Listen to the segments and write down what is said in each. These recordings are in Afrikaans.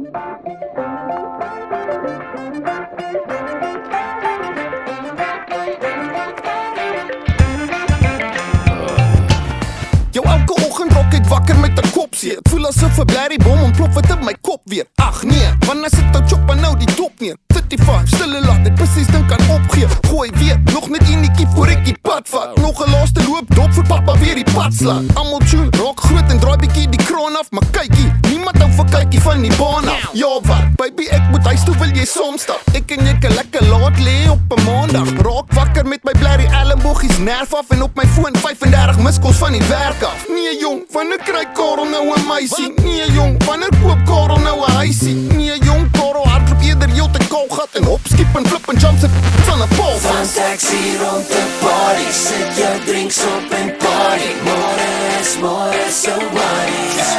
Jou elke oggend raak ek wakker met 'n kopseer. Ek voel asof 'n blerrie bom ontplof het in my kop weer. Ag nee, wanneer sit ou chop nou die top neer? 35, stille laat ek presies dink aan opgee. Gooi weer nog net enetjie voor ek die pad vat. Nog 'n laaste loop dop vir pappa weer die pad slaan. Almal tune, raak groot en draai bietjie die kroon af, maar kykie, vir van die baan af. Ja wat, baby, ek moet huis toe wil jy soms stap. Ek en jy kan lekker laat lê op 'n maandag. Raak wakker met my blerrie ellebogies nerf af en op my foon 35 miskos van die werk af. Nee jong, wanneer kry Karel nou 'n meisie? Nee jong, wanneer koop Karel nou 'n huisie? Nee jong, Karel hardloop eerder heel te koud gat en hop, skip en flip en jump se van 'n pol. Van taxi rond de party Sit jou drinks op en party Môre is môre so wise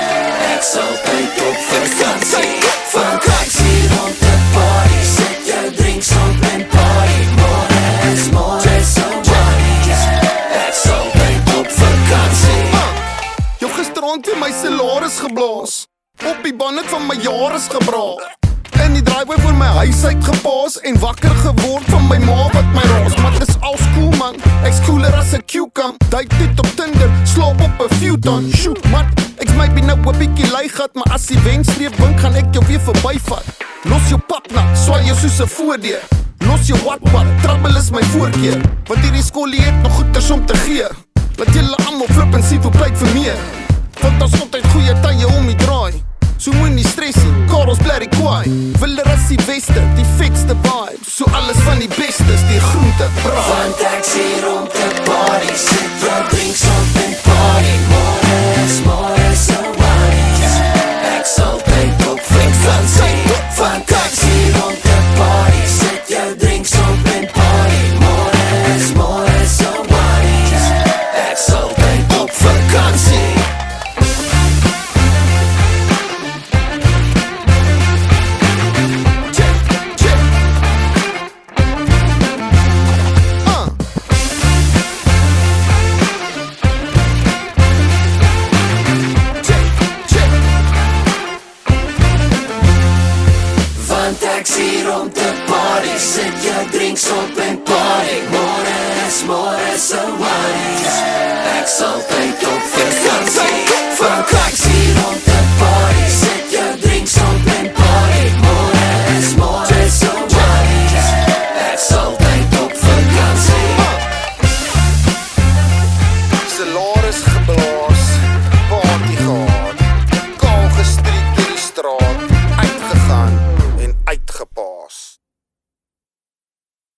Ek sal tyd op vakansie Gisteraand het my salaris geblaas. Op die band het van my jare gebraak. In die driveway voor my huis uitgepaas en wakker geword van my ma wat my raas. Maar dis al cool man. Ek's cooler as 'n cucumber. Date dit op Tinder, slaap op 'n futon. Shoot man, ek's maybe nou 'n bietjie lui gat, maar as die wenstreep wink gaan ek jou weer verbyvat. Los jou pap nat, swaai jou soos 'n voordeur. Los jou wat wat, trouble is my voorkeur. Want hierdie skoolie het nog goeders om te gee. Laat julle almal flip en sien hoe pleit vir meer. Want ons altyd goeie tye om die draai. So moenie stres nie, Karels blerry kwaai. Willer as die weste, die fikste vibe. So alles van die bestes, die groente braai. Van taxi rond de party Sit Van taxi rond de party. Sit jou drinks op en party. Môre